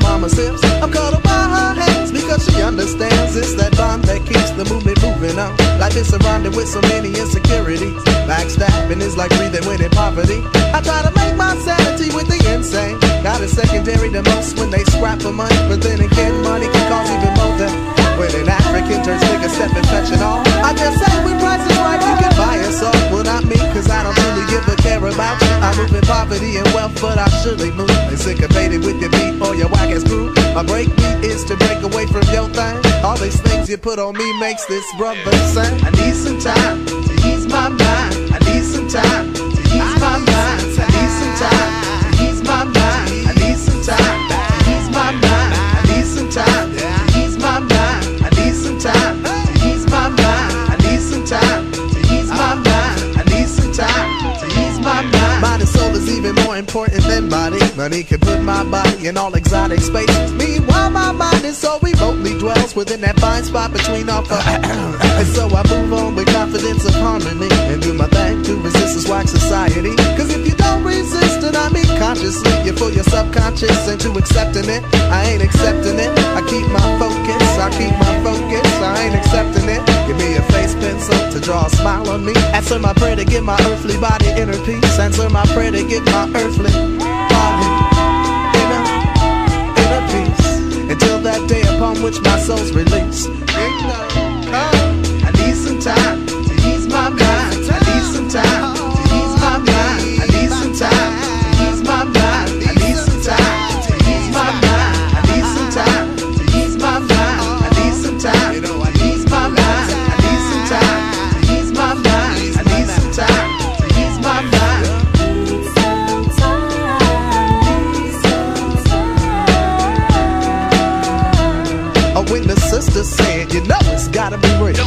hips. I'm cuddled by her hands because she understands it's that bond that keeps the movement moving on. Life is surrounded with so many insecurities. Backstabbing is like breathing when in poverty. I try to make my sanity with the insane. Got a secondary to most when they scrap for money, but then again, money can cause even more death. When an African turns nigga Stepin Fetchit all. I just say in poverty and wealth, but I surely move. And syncopated with your beat or your whack ass crew. My break beat is to break away from your thing. All these things you put on me makes this brother sing. I need some time to ease my mind. I need some time more important than body. Money can put my body in all exotic spaces. Meanwhile, my mind is so remotely dwells within that fine spot between our And so I move on with confidence of harmony and do my thing to resist this whack society. Cause if you don't resist it, I mean consciously, you fool your subconscious into accepting it. I ain't accepting it. I keep my focus, I keep my focus. I to smile on me. Answer my prayer to give my earthly body inner peace. Answer my prayer to give my earthly body inner, inner peace. Until that day upon which my soul's released. Oh, I need some time gotta be real.